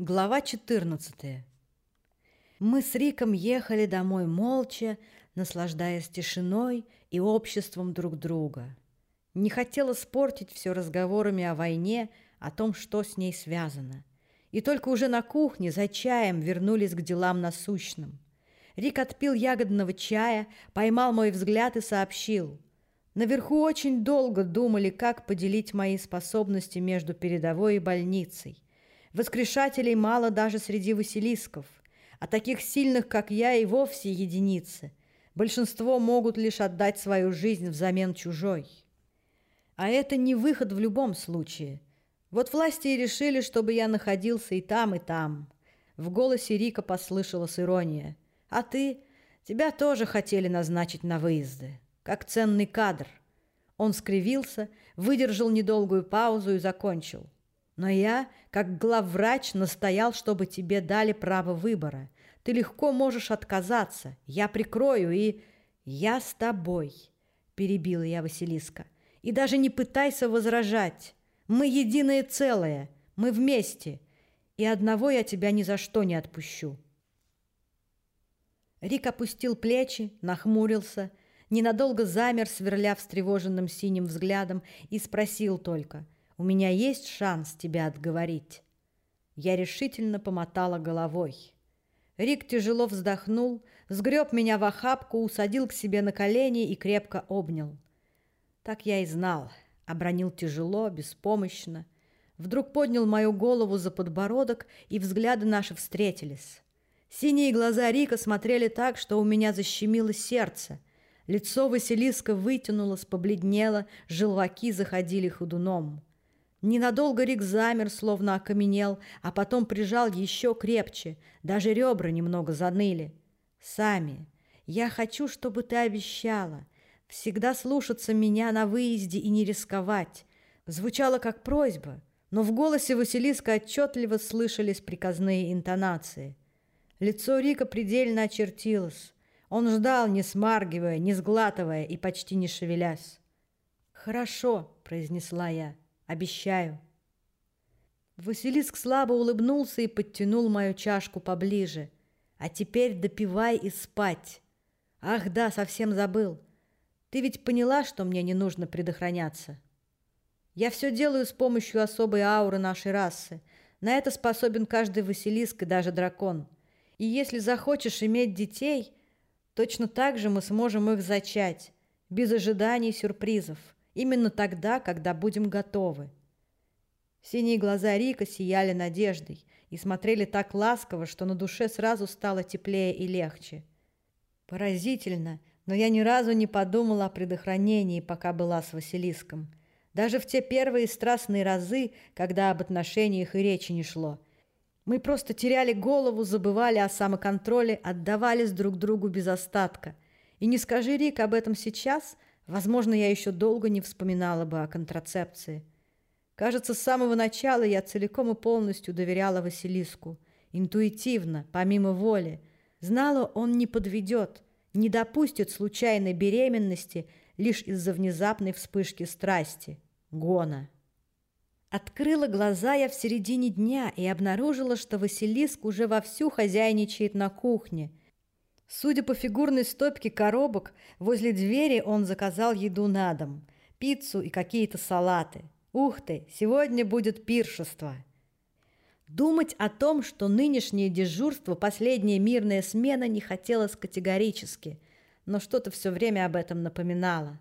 Глава 14. Мы с Риком ехали домой молча, наслаждаясь тишиной и обществом друг друга. Не хотела спортить все разговорами о войне, о том, что с ней связано. И только уже на кухне за чаем вернулись к делам насущным. Рик отпил ягодного чая, поймал мой взгляд и сообщил. Наверху очень долго думали, как поделить мои способности между передовой и больницей. Воскрешателей мало даже среди василисков, а таких сильных, как я, и вовсе единицы. Большинство могут лишь отдать свою жизнь взамен чужой. А это не выход в любом случае. Вот власти и решили, чтобы я находился и там, и там. В голосе Рика послышалась ирония. А ты? Тебя тоже хотели назначить на выезды. Как ценный кадр. Он скривился, выдержал недолгую паузу и закончил. Но я, как главврач, настоял, чтобы тебе дали право выбора. Ты легко можешь отказаться. Я прикрою и... Я с тобой, перебила я Василиска. И даже не пытайся возражать. Мы единое целое. Мы вместе. И одного я тебя ни за что не отпущу. Рик опустил плечи, нахмурился, ненадолго замер, сверля встревоженным синим взглядом, и спросил только — у меня есть шанс тебя отговорить». Я решительно помотала головой. Рик тяжело вздохнул, сгреб меня в охапку, усадил к себе на колени и крепко обнял. Так я и знал. Обронил тяжело, беспомощно. Вдруг поднял мою голову за подбородок, и взгляды наши встретились. Синие глаза Рика смотрели так, что у меня защемило сердце. Лицо Василиска вытянулось, побледнело, желваки заходили ходуном. Ненадолго Рик замер, словно окаменел, а потом прижал еще крепче. Даже ребра немного заныли. «Сами, я хочу, чтобы ты обещала. Всегда слушаться меня на выезде и не рисковать». Звучало как просьба, но в голосе Василиска отчетливо слышались приказные интонации. Лицо Рика предельно очертилось. Он ждал, не смаргивая, не сглатывая и почти не шевелясь. «Хорошо», — произнесла я. Обещаю. Василиск слабо улыбнулся и подтянул мою чашку поближе. А теперь допивай и спать. Ах да, совсем забыл. Ты ведь поняла, что мне не нужно предохраняться? Я все делаю с помощью особой ауры нашей расы. На это способен каждый Василиск и даже дракон. И если захочешь иметь детей, точно так же мы сможем их зачать, без ожиданий сюрпризов. Именно тогда, когда будем готовы. Синие глаза Рика сияли надеждой и смотрели так ласково, что на душе сразу стало теплее и легче. Поразительно, но я ни разу не подумала о предохранении, пока была с Василиском. Даже в те первые страстные разы, когда об отношениях и речи не шло. Мы просто теряли голову, забывали о самоконтроле, отдавались друг другу без остатка. И не скажи Рик об этом сейчас – Возможно, я еще долго не вспоминала бы о контрацепции. Кажется, с самого начала я целиком и полностью доверяла Василиску. Интуитивно, помимо воли. Знала, он не подведет, не допустит случайной беременности лишь из-за внезапной вспышки страсти. Гона. Открыла глаза я в середине дня и обнаружила, что Василиск уже вовсю хозяйничает на кухне – Судя по фигурной стопке коробок, возле двери он заказал еду на дом, пиццу и какие-то салаты. Ух ты, сегодня будет пиршество. Думать о том, что нынешнее дежурство – последняя мирная смена, не хотелось категорически, но что-то все время об этом напоминало.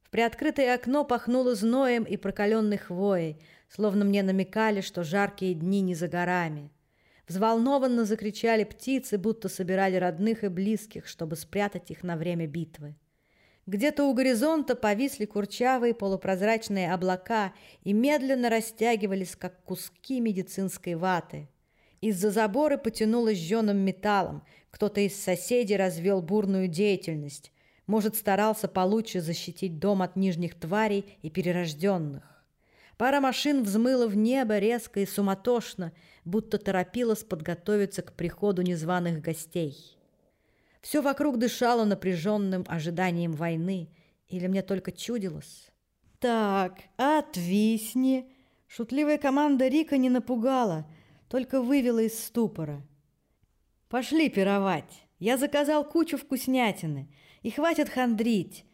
В приоткрытое окно пахнуло зноем и прокаленной хвоей, словно мне намекали, что жаркие дни не за горами – Взволнованно закричали птицы, будто собирали родных и близких, чтобы спрятать их на время битвы. Где-то у горизонта повисли курчавые полупрозрачные облака и медленно растягивались, как куски медицинской ваты. Из-за забора потянуло жженым металлом. Кто-то из соседей развел бурную деятельность. Может, старался получше защитить дом от нижних тварей и перерожденных. Пара машин взмыла в небо резко и суматошно, будто торопилась подготовиться к приходу незваных гостей. Все вокруг дышало напряженным ожиданием войны, или мне только чудилось. «Так, отвисни!» Шутливая команда Рика не напугала, только вывела из ступора. «Пошли пировать. Я заказал кучу вкуснятины. И хватит хандрить.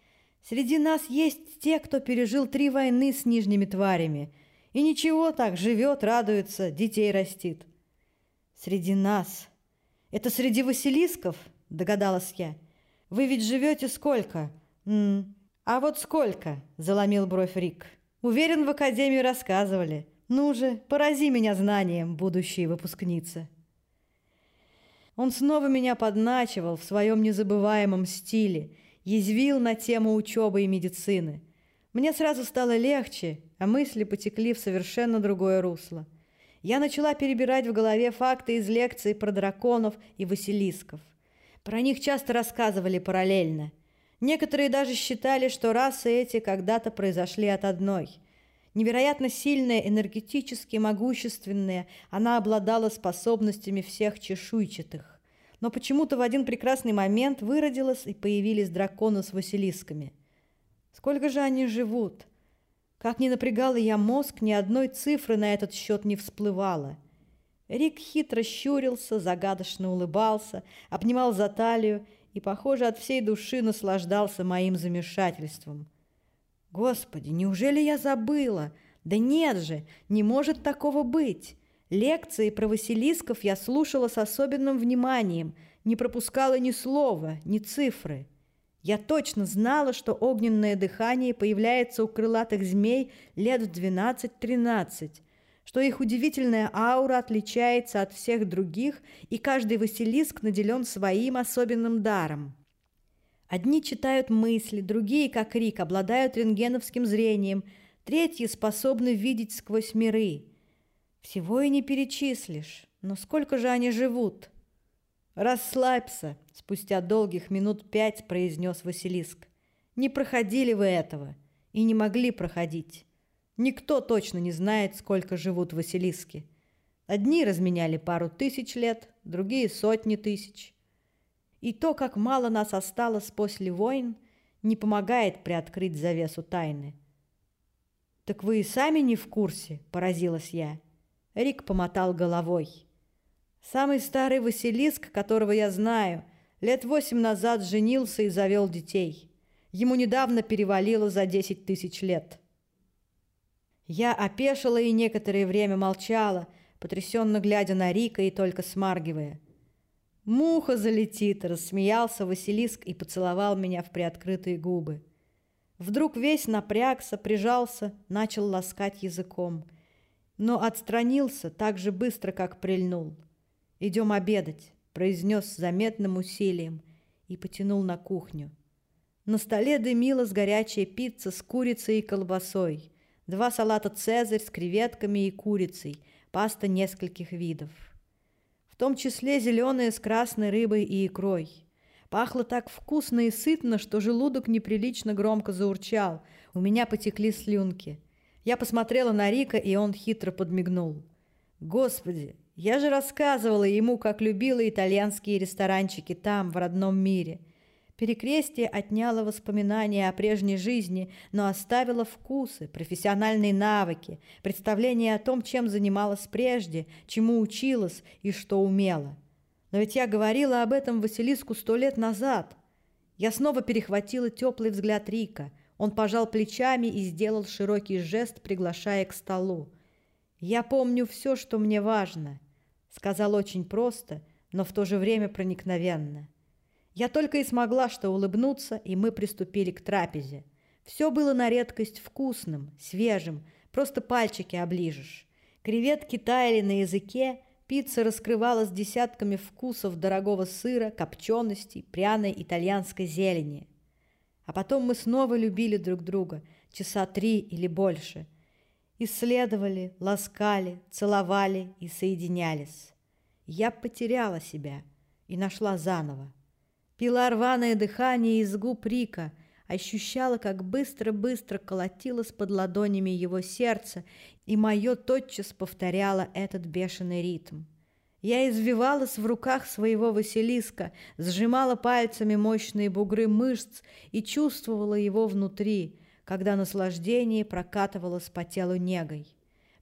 Среди нас есть те, кто пережил три войны с нижними тварями. И ничего так, живет, радуется, детей растит. Среди нас. Это среди Василисков, догадалась я. Вы ведь живете сколько? М -м. А вот сколько? Заломил бровь Рик. Уверен, в академии рассказывали. Ну же, порази меня знанием, будущие выпускницы. Он снова меня подначивал в своем незабываемом стиле, язвил на тему учебы и медицины. Мне сразу стало легче, а мысли потекли в совершенно другое русло. Я начала перебирать в голове факты из лекций про драконов и василисков. Про них часто рассказывали параллельно. Некоторые даже считали, что расы эти когда-то произошли от одной. Невероятно сильная, энергетически могущественная, она обладала способностями всех чешуйчатых. Но почему-то в один прекрасный момент выродилась и появились драконы с василисками. Сколько же они живут? Как ни напрягала я мозг, ни одной цифры на этот счет не всплывало. Рик хитро щурился, загадочно улыбался, обнимал за талию и, похоже, от всей души наслаждался моим замешательством. Господи, неужели я забыла? Да нет же, не может такого быть. Лекции про Василисков я слушала с особенным вниманием, не пропускала ни слова, ни цифры. Я точно знала, что огненное дыхание появляется у крылатых змей лет в 12-13, что их удивительная аура отличается от всех других, и каждый Василиск наделен своим особенным даром. Одни читают мысли, другие, как Рик, обладают рентгеновским зрением, третьи способны видеть сквозь миры. Всего и не перечислишь, но сколько же они живут – «Расслабься!» – спустя долгих минут пять произнес Василиск. «Не проходили вы этого и не могли проходить. Никто точно не знает, сколько живут Василиски. Одни разменяли пару тысяч лет, другие – сотни тысяч. И то, как мало нас осталось после войн, не помогает приоткрыть завесу тайны». «Так вы и сами не в курсе?» – поразилась я. Рик помотал головой. Самый старый Василиск, которого я знаю, лет восемь назад женился и завел детей. Ему недавно перевалило за десять тысяч лет. Я опешила и некоторое время молчала, потрясенно глядя на Рика и только смаргивая. «Муха залетит!» – рассмеялся Василиск и поцеловал меня в приоткрытые губы. Вдруг весь напрягся, прижался, начал ласкать языком, но отстранился так же быстро, как прильнул – «Идем обедать», – произнес с заметным усилием и потянул на кухню. На столе дымилась горячая пицца с курицей и колбасой, два салата «Цезарь» с креветками и курицей, паста нескольких видов. В том числе зеленая с красной рыбой и икрой. Пахло так вкусно и сытно, что желудок неприлично громко заурчал. У меня потекли слюнки. Я посмотрела на Рика, и он хитро подмигнул. «Господи, я же рассказывала ему, как любила итальянские ресторанчики там, в родном мире. Перекрестие отняло воспоминания о прежней жизни, но оставило вкусы, профессиональные навыки, представление о том, чем занималась прежде, чему училась и что умела. Но ведь я говорила об этом Василиску сто лет назад. Я снова перехватила теплый взгляд Рика. Он пожал плечами и сделал широкий жест, приглашая к столу. «Я помню все, что мне важно». Сказал очень просто, но в то же время проникновенно. Я только и смогла что улыбнуться, и мы приступили к трапезе. Все было на редкость вкусным, свежим, просто пальчики оближешь. Креветки таяли на языке, пицца раскрывалась десятками вкусов дорогого сыра, копченостей, пряной итальянской зелени. А потом мы снова любили друг друга, часа три или больше – исследовали, ласкали, целовали и соединялись. Я потеряла себя и нашла заново. Пила рваное дыхание из губ Рика, ощущала, как быстро-быстро колотилось под ладонями его сердце, и мое тотчас повторяло этот бешеный ритм. Я извивалась в руках своего Василиска, сжимала пальцами мощные бугры мышц и чувствовала его внутри – когда наслаждение прокатывалось по телу негой.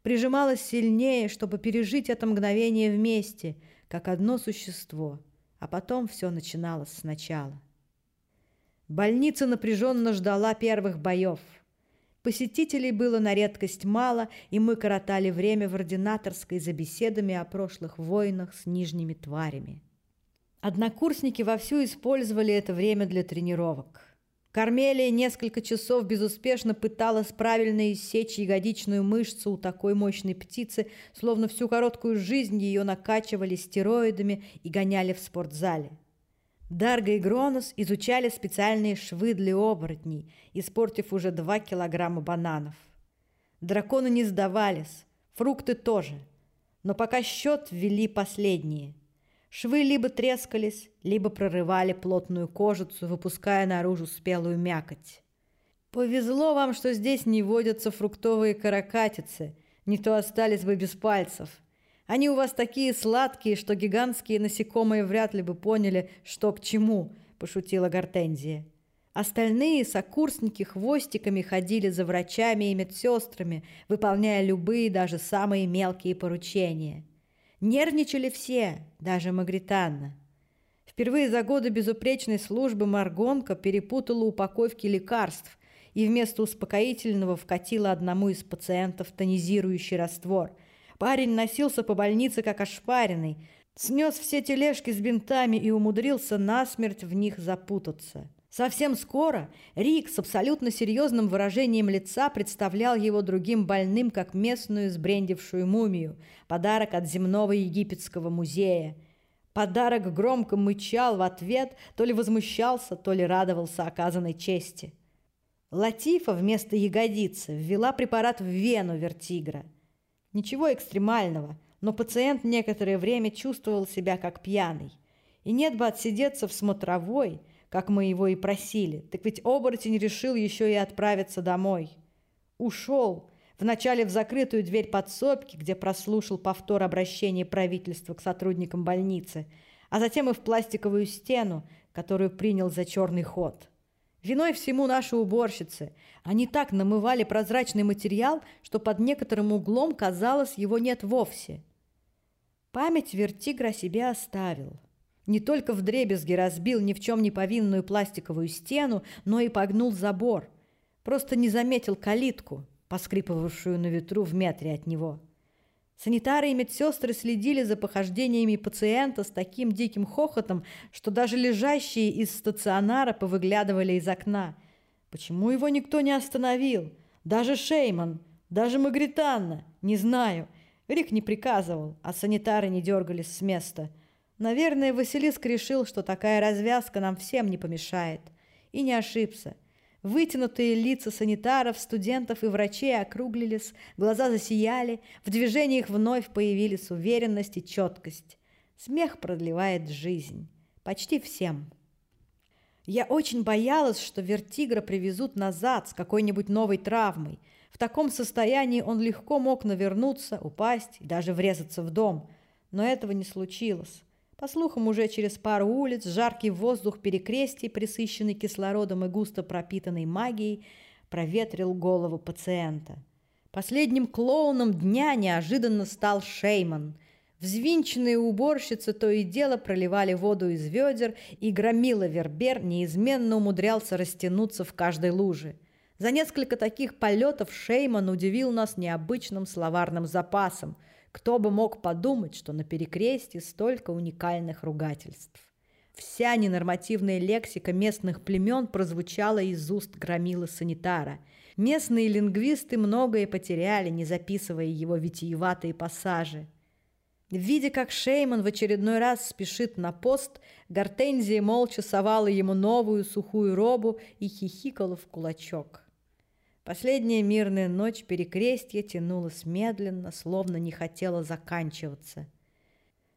прижималась сильнее, чтобы пережить это мгновение вместе, как одно существо, а потом все начиналось сначала. Больница напряженно ждала первых боев. Посетителей было на редкость мало, и мы коротали время в ординаторской за беседами о прошлых войнах с нижними тварями. Однокурсники вовсю использовали это время для тренировок. Кармелия несколько часов безуспешно пыталась правильно иссечь ягодичную мышцу у такой мощной птицы, словно всю короткую жизнь ее накачивали стероидами и гоняли в спортзале. Дарга и Гронос изучали специальные швы для оборотней, испортив уже два килограмма бананов. Драконы не сдавались, фрукты тоже, но пока счет ввели последние – Швы либо трескались, либо прорывали плотную кожицу, выпуская наружу спелую мякоть. Повезло вам, что здесь не водятся фруктовые каракатицы, не то остались бы без пальцев. Они у вас такие сладкие, что гигантские насекомые вряд ли бы поняли, что к чему, пошутила Гортензия. Остальные сокурсники хвостиками ходили за врачами и медсестрами, выполняя любые, даже самые мелкие поручения – Нервничали все, даже Магританна. Впервые за годы безупречной службы Маргонка перепутала упаковки лекарств и вместо успокоительного вкатила одному из пациентов тонизирующий раствор. Парень носился по больнице как ошпаренный, снес все тележки с бинтами и умудрился насмерть в них запутаться. Совсем скоро Рик с абсолютно серьезным выражением лица представлял его другим больным, как местную сбрендившую мумию, подарок от земного египетского музея. Подарок громко мычал в ответ, то ли возмущался, то ли радовался оказанной чести. Латифа вместо ягодицы ввела препарат в вену вертигра. Ничего экстремального, но пациент некоторое время чувствовал себя как пьяный. И нет бы отсидеться в смотровой – как мы его и просили. Так ведь оборотень решил еще и отправиться домой. Ушел. Вначале в закрытую дверь подсобки, где прослушал повтор обращения правительства к сотрудникам больницы, а затем и в пластиковую стену, которую принял за черный ход. Виной всему наши уборщицы. Они так намывали прозрачный материал, что под некоторым углом казалось, его нет вовсе. Память Вертигра себе оставил. Не только в дребезги разбил ни в чем не повинную пластиковую стену, но и погнул забор. Просто не заметил калитку, поскрипывавшую на ветру в метре от него. Санитары и медсестры следили за похождениями пациента с таким диким хохотом, что даже лежащие из стационара повыглядывали из окна. Почему его никто не остановил? Даже Шейман, даже Магританна, не знаю. Рик не приказывал, а санитары не дергались с места – Наверное, Василиск решил, что такая развязка нам всем не помешает. И не ошибся. Вытянутые лица санитаров, студентов и врачей округлились, глаза засияли, в движениях вновь появились уверенность и четкость. Смех продлевает жизнь. Почти всем. Я очень боялась, что вертигра привезут назад с какой-нибудь новой травмой. В таком состоянии он легко мог навернуться, упасть и даже врезаться в дом. Но этого не случилось. По слухам, уже через пару улиц жаркий воздух перекрестий, присыщенный кислородом и густо пропитанной магией, проветрил голову пациента. Последним клоуном дня неожиданно стал Шейман. Взвинченные уборщицы то и дело проливали воду из ведер, и громила Вербер неизменно умудрялся растянуться в каждой луже. За несколько таких полетов Шейман удивил нас необычным словарным запасом – кто бы мог подумать, что на перекрестье столько уникальных ругательств. Вся ненормативная лексика местных племен прозвучала из уст громила санитара. Местные лингвисты многое потеряли, не записывая его витиеватые пассажи. Видя, как Шейман в очередной раз спешит на пост, Гортензия молча совала ему новую сухую робу и хихикала в кулачок. Последняя мирная ночь перекрестья тянулась медленно, словно не хотела заканчиваться.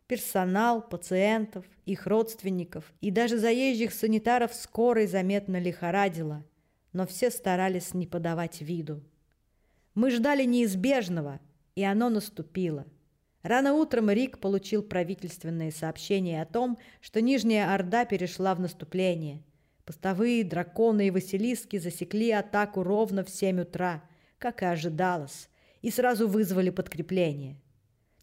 Персонал, пациентов, их родственников и даже заезжих санитаров скорой заметно лихорадило, но все старались не подавать виду. Мы ждали неизбежного, и оно наступило. Рано утром Рик получил правительственное сообщение о том, что Нижняя Орда перешла в наступление – Постовые, драконы и василиски засекли атаку ровно в семь утра, как и ожидалось, и сразу вызвали подкрепление.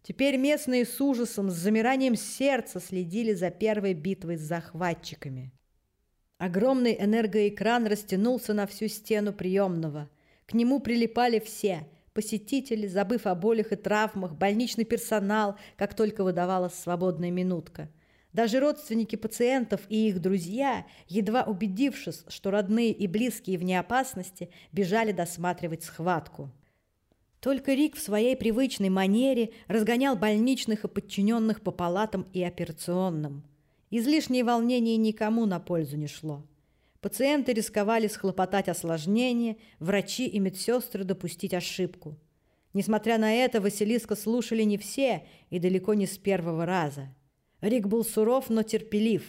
Теперь местные с ужасом, с замиранием сердца следили за первой битвой с захватчиками. Огромный энергоэкран растянулся на всю стену приемного. К нему прилипали все – посетители, забыв о болях и травмах, больничный персонал, как только выдавалась свободная минутка. Даже родственники пациентов и их друзья, едва убедившись, что родные и близкие вне опасности, бежали досматривать схватку. Только Рик в своей привычной манере разгонял больничных и подчиненных по палатам и операционным. Излишнее волнение никому на пользу не шло. Пациенты рисковали схлопотать осложнения, врачи и медсестры допустить ошибку. Несмотря на это, Василиска слушали не все и далеко не с первого раза. Рик был суров, но терпелив.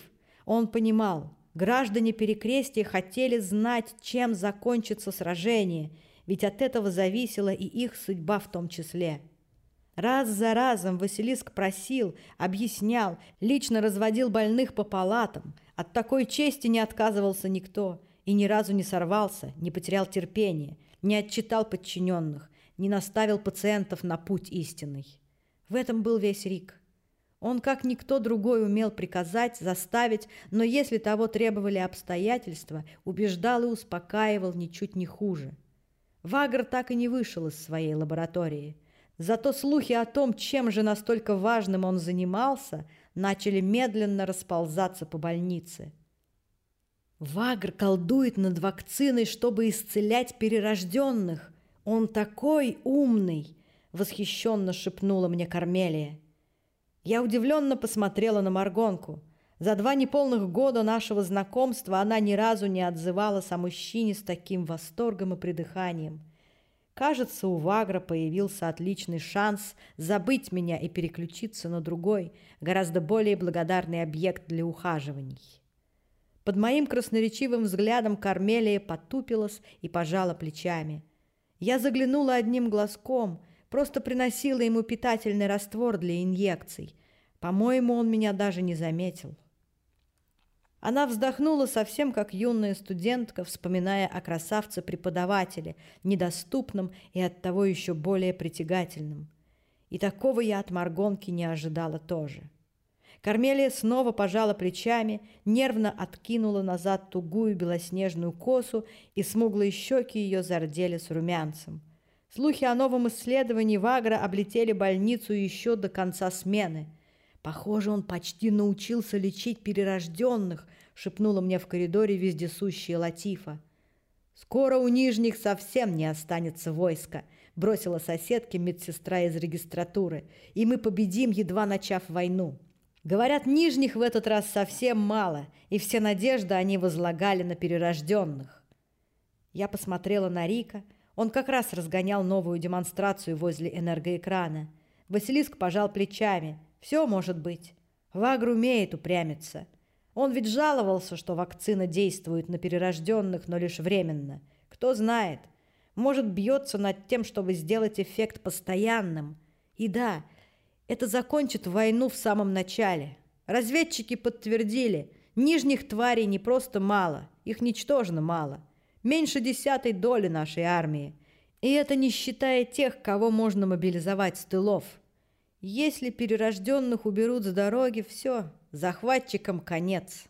Он понимал, граждане Перекрестия хотели знать, чем закончится сражение, ведь от этого зависела и их судьба в том числе. Раз за разом Василиск просил, объяснял, лично разводил больных по палатам. От такой чести не отказывался никто и ни разу не сорвался, не потерял терпения, не отчитал подчиненных, не наставил пациентов на путь истинный. В этом был весь Рик. Он, как никто другой, умел приказать, заставить, но если того требовали обстоятельства, убеждал и успокаивал ничуть не хуже. Вагр так и не вышел из своей лаборатории – Зато слухи о том, чем же настолько важным он занимался, начали медленно расползаться по больнице. Вагр колдует над вакциной, чтобы исцелять перерожденных. Он такой умный, восхищенно шепнула мне Кармелия. Я удивленно посмотрела на Маргонку. За два неполных года нашего знакомства она ни разу не отзывалась о мужчине с таким восторгом и придыханием. Кажется, у Вагра появился отличный шанс забыть меня и переключиться на другой, гораздо более благодарный объект для ухаживаний. Под моим красноречивым взглядом Кармелия потупилась и пожала плечами. Я заглянула одним глазком, просто приносила ему питательный раствор для инъекций. По-моему, он меня даже не заметил. Она вздохнула совсем как юная студентка, вспоминая о красавце-преподавателе, недоступном и оттого еще более притягательном. И такого я от Маргонки не ожидала тоже. Кармелия снова пожала плечами, нервно откинула назад тугую белоснежную косу, и смуглые щеки ее зардели с румянцем. Слухи о новом исследовании Вагра облетели больницу еще до конца смены – Похоже, он почти научился лечить перерожденных, шепнула мне в коридоре вездесущая Латифа. Скоро у нижних совсем не останется войска, бросила соседке медсестра из регистратуры, и мы победим, едва начав войну. Говорят, нижних в этот раз совсем мало, и все надежды они возлагали на перерожденных. Я посмотрела на Рика. Он как раз разгонял новую демонстрацию возле энергоэкрана. Василиск пожал плечами – все может быть. Вагр умеет упрямиться. Он ведь жаловался, что вакцина действует на перерожденных, но лишь временно. Кто знает, может, бьется над тем, чтобы сделать эффект постоянным. И да, это закончит войну в самом начале. Разведчики подтвердили, нижних тварей не просто мало, их ничтожно мало. Меньше десятой доли нашей армии. И это не считая тех, кого можно мобилизовать с тылов. Если перерожденных уберут с дороги, все, захватчикам конец.